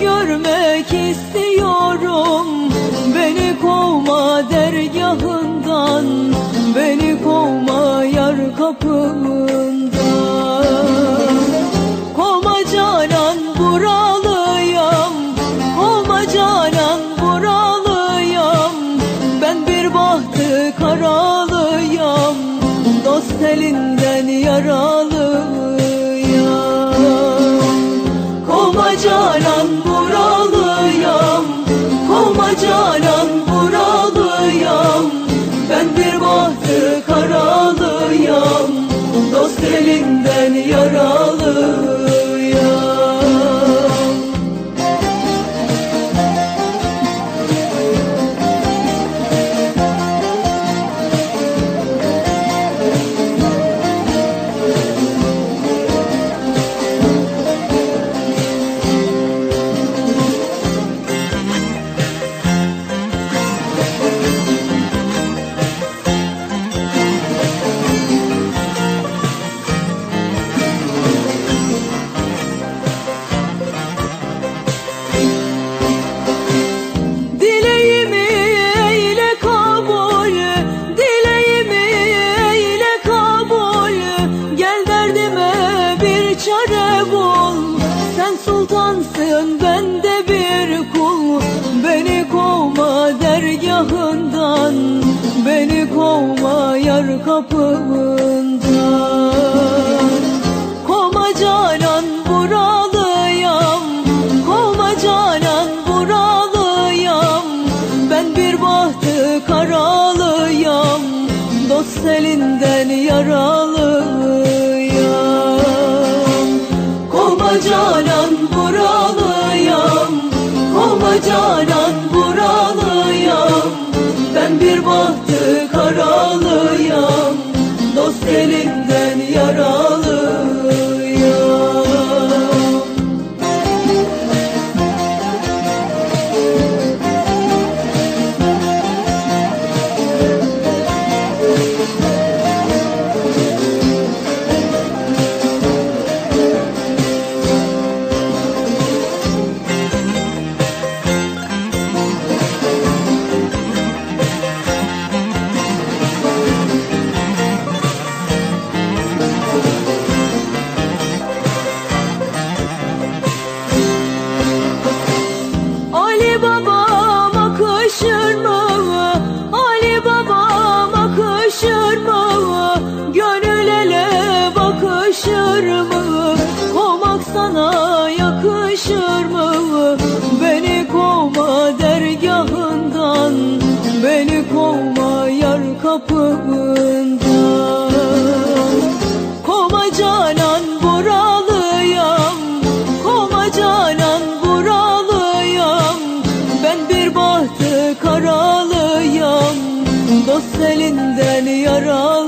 görmek istiyorum. Beni kovma dergahından. Beni kovma yar kapımından. Kovma canan buralıyam. Kovma canan buralıyam. Ben bir bahtı karalıyam. Dost elinden yaralıyam Sen sultansın ben de bir kul. Beni kovma dergahından Beni kovma yar kapımından bir bahtı Kovma yar kapımından Kovma canan buralıyam. Kovma canan buralıyam. Ben bir bahtı karalıyam. Dost elinden yaralıyam